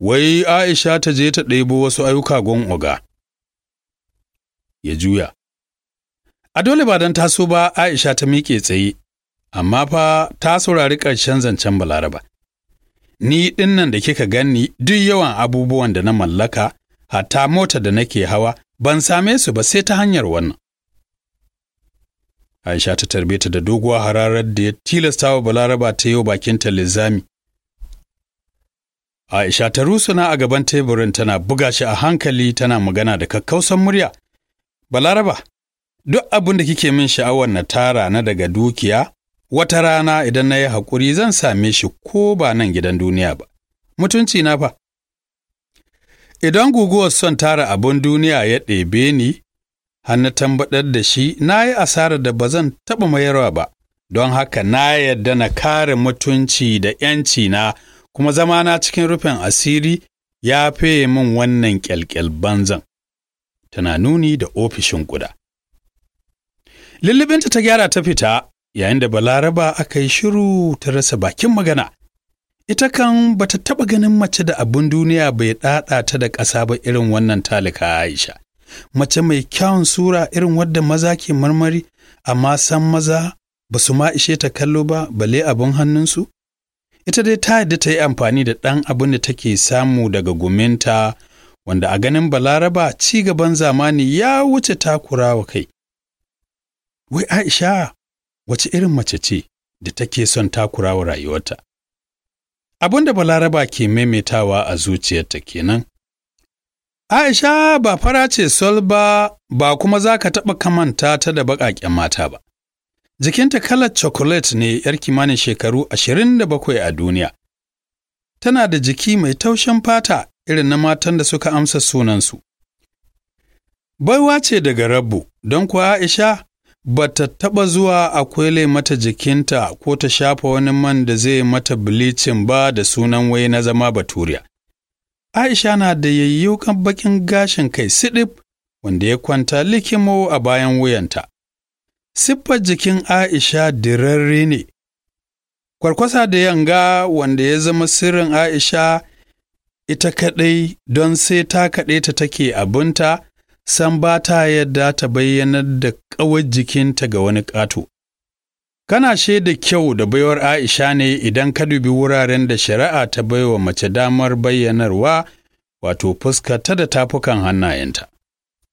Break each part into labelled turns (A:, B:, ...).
A: wai Aisha ta je ta ɗebo wasu ayyuka gon oga. Ya juya. A dole ba don taso ba Aisha ta miƙe tsaye, amma fa ta saurari ƙarshen zancen Balaraba. Ni ɗin nan da kika ganni duk yawan abubuwan da na mallaka, hatta mota da nake hawa, ban same su ba sai ta hanyar wannan. Aisha ta tarbe ta da doguwa hararar da ya tilasta wa Balaraba ta yau bakinta lizami. Aisha ta rusuna a gaban teburin tana buga shi a hankali tana magana da kakkausan murya. Balaraba, duk abin da kike min sha'awar na tara na daga dukiya, wata rana idan na yi haƙuri zan same shi ko ba nan gidan duniya ba. Mutunci na fa. Idan guguwar son tara abin duniya ya ɗebe ni, har na tambaɗar da shi na yi asarar da ba zan taɓa mayarwa ba, don haka na yarda na kare mutunci da ‘yanci na kuma zamana cikin rufin asiri ya faye min wannan ƙyalƙyal banzan. Tana nuni da ofishin guda. Lullubinta ta gyara ta fita, yayin da Balaraba aka yi shiru ta rasa bakin magana. Ita kan bata taɓa ganin mace da abin duniya bai ɗaɗa ta da ƙasa ba irin wannan talika Aisha. Mace mai kyawun sura irin wadda maza ke marmari, amma san maza ba su ma ishe ta kallo ba bale abin hannunsu? Ita dai ta yadda ta yi amfani da ɗan abin da take samu daga guminta, wanda a ganin Balaraba ci gaban zamani ya wuce takura wa kai. Wai Aisha, wace irin mace ce da take son takura wa rayuwarta? Abin da Balaraba ke maimaitawa a zuciyarta kenan. Aisha ba fara ce sol ba, ba kuma za ka taɓa kamanta ta da baƙaƙen mata ba. Jikinta kalar chocolate ne ‘yar kimanin shekaru ashirin da bakwai a duniya. Tana da jiki mai taushin fata irin na matan da suka amsa sunansu. Baiwa ce daga rabu, don kuwa Aisha ba ta taɓa zuwa a kwele mata jikinta ko ta shafa wani man da zai mata bilicin ba da sunan wai na zama baturiya. Aisha na da yayyukan bakin gashin kai siɗif wanda ya kwanta likimo a bayan wuyanta. Siffar jikin Aisha dirarre ne, kwarkwasa da yanga wanda ya zama sirrin Aisha ita kaɗai don sai ta kaɗai ta take abinta, san ba ta yadda ta bayyanar da ƙawar jikinta ga wani ƙato. Kana shaida kyau da baiwar Aisha ne idan ka dubi wuraren da shari'a ta baiwa mace damar bayyanarwa wato fuskata da tafukan hannayenta.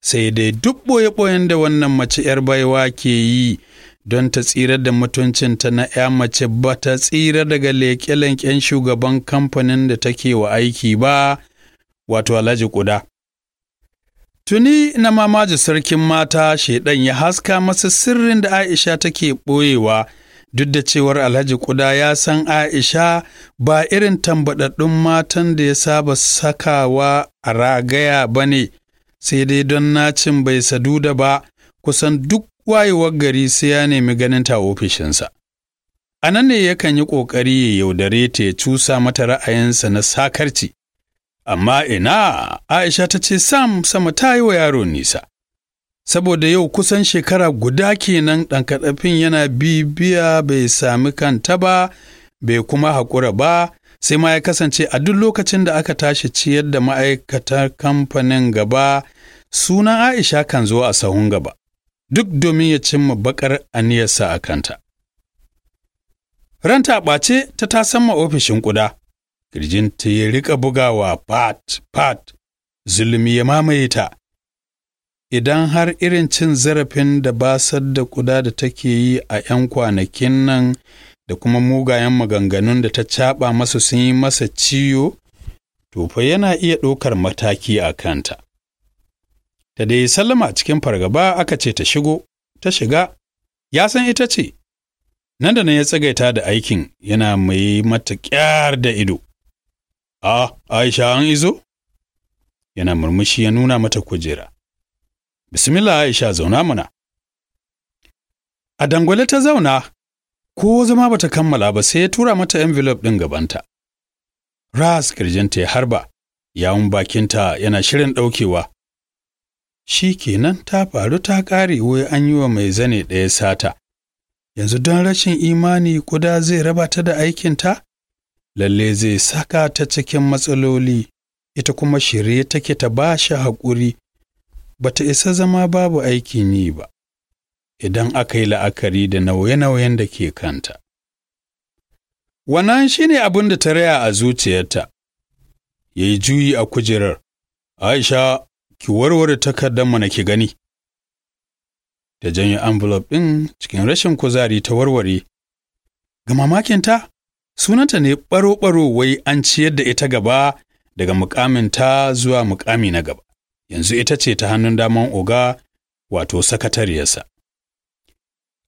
A: Sai dai duk ɓoye-ɓoyen da wannan mace ‘yar baiwa ke yi don ta tsira da mutuncinta na ‘ya mace ba ta tsira daga leƙe-leƙen shugaban kamfanin da take wa aiki ba, wato Alhaji Kuda. Tuni na mamaji sarkin mata shaidan ya haska masa sirrin da Aisha take ɓoyewa duk da cewar Alhaji Kuda ya san Aisha ba irin tambaɗaɗɗun matan da ya saba sakawa a ragaya ba ne, sai dai don nacin bai sadu da ba kusan duk wayewar gari sai ya nemi ganin ta ofishinsa. A nan ne yakan yi ƙoƙari ya yaudare ta ya cusa mata ra'ayinsa na sakarci. Amma ina, Aisha ta ce sam sama ta yi wa yaro nisa. Saboda yau kusan shekara guda kenan ɗan kaɗafin yana bibiya bai sami kanta ba, bai kuma haƙura ba, sai ma ya kasance a duk lokacin da aka tashi ciyar da ma'aikatar kamfanin gaba, sunan Aisha kan zo a sahun gaba, duk domin ya cimma baƙar aniyarsa a kanta. Ranta ɓace ta tasamma ofishin ƙuda. Kirjinta ya riƙa bugawa pat pat zulumi ya mamaye ta. Idan har irin cin zarafin da basar da kuda da take yi a ‘yan kwanakin nan da kuma mugayen maganganun da ta caɓa masa sun yi masa ciyo, to fa yana iya ɗaukar mataki a kanta. Ta dai sallama cikin fargaba aka ce ta shigo, ta shiga, ya san ita ce, nan da nan ya tsagaita da aikin yana mai mata ƙyar da ido. A, Aisha an izo? Yana murmushi ya nuna mata kujera. Bismillah Aisha zauna mana. A dangwale ta zauna, ko zama bata kammala ba sai ya tura mata envelope ɗin gabanta. Ras kirjinta ya harba, yawun bakinta yana shirin ɗaukewa. Shi kenan ta faru ta ƙare wai an yi wa mai zane ɗaya sata. Yanzu don rashin imani kuda zai raba ta da aikinta? lalle zai saka ta cikin matsaloli ita kuma shirye take ta ba shi haƙuri ba ta isa zama babu aikin yi ba, idan aka yi la'akari da nauye-nauyen da ke kanta. Wannan shi ne abin da ta raya a zuciyarta, ya yi juyi a kujerar, Aisha, ki warware takardar mana ki gani. Ta janyo envelope ɗin cikin rashin kuzari ta warware. Ga mamakinta, sunanta ne ɓaro-ɓaro wai an ciyar da ita gaba daga mukaminta zuwa mukami na gaba. Yanzu ita ce ta hannun daman oga wato sakatariyarsa.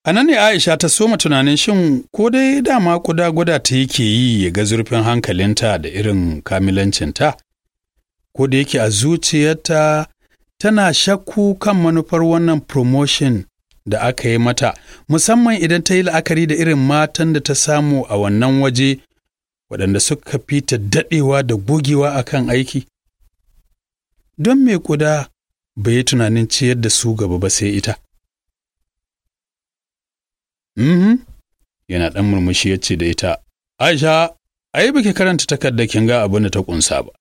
A: A nan ne Aisha ta soma tunanin shin ko dai dama kuda guda ta yake yi ya ga zurfin hankalinta da irin kamilancinta, ko da yake a zuciyarta tana shakku kan manufar wannan promotion da aka yi mata, musamman idan ta yi la'akari da irin matan da ta samu a wannan waje waɗanda suka fi ta daɗewa da gogewa a kan aiki. Don me kuda bai yi tunanin ciyar da su gaba ba sai ita. Mhm, yana ɗan murmushi ya ce da ita, Aisha, ai baki karanta takardar kin ga abin da ta ƙunsa ba.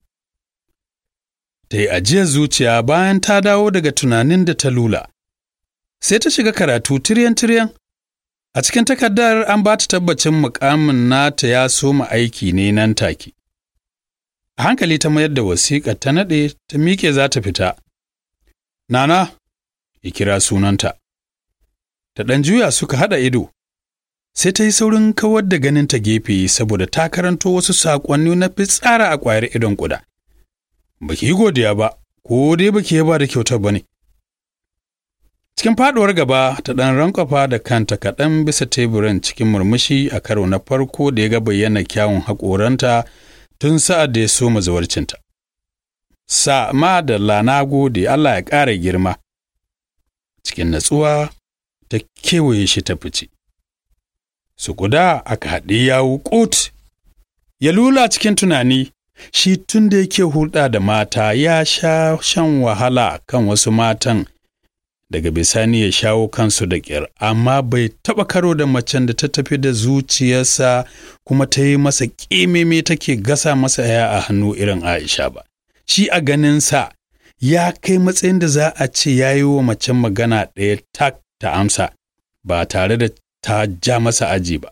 A: Ta yi ajiyar zuciya bayan ta dawo daga tunanin da ta lula. Sai ta shiga karatu tiryan-tiryan. A cikin takardar an ba ta tabbacin mukamin nata ya soma aiki ne nan take. A hankali ta mayar da wasiƙa ta naɗe ta miƙe za ta fita. Nana, ya kira sunanta. Ta ɗan juya suka haɗa ido. Sai ta yi saurin kawar da ganin ta gefe saboda ta karanto wasu saƙonni na fitsara a ƙwayar idon ƙuda. Baki yi godiya ba, ko dai baki yaba da kyautar ba ne. Cikin faɗuwar gaba ta ɗan rankwafa da kanta kaɗan bisa teburin cikin murmushi a karo na farko da ya ga bayyana kyawun haƙoranta tun sa'ad da ya so mazawarcinta. Sa ma da lana gode Allah ya ƙara girma. Cikin natsuwa ta kewaye shi ta fice. Su guda aka haɗe yawo ƙut, ya lula cikin tunani, shi tun da yake hulɗa da mata ya sha shan wahala kan wasu matan daga bisani ya shawo kansu da ƙyar, amma bai taɓa karo da macen da ta tafi da zuciyarsa kuma ta yi masa ƙememe take gasa masa ya a hannu irin Aisha ba. Shi a ganinsa ya kai matsayin da za a ce ya yi wa macen magana ɗaya tak ta amsa ba tare da ta ja masa aji ba.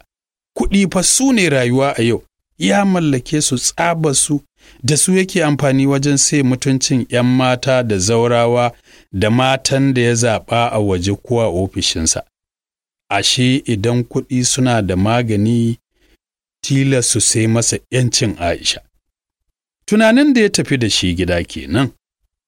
A: Kuɗi fa su ne rayuwa a yau, ya mallake su tsaba su, da su yake amfani wajen sai mutuncin ‘yan mata da zaurawa da matan da ya zaɓa a waje ko ofishinsa. Ashe idan kuɗi suna da magani, tilas su sai masa ‘yancin Aisha. Tunanin da ya tafi da shi gida kenan.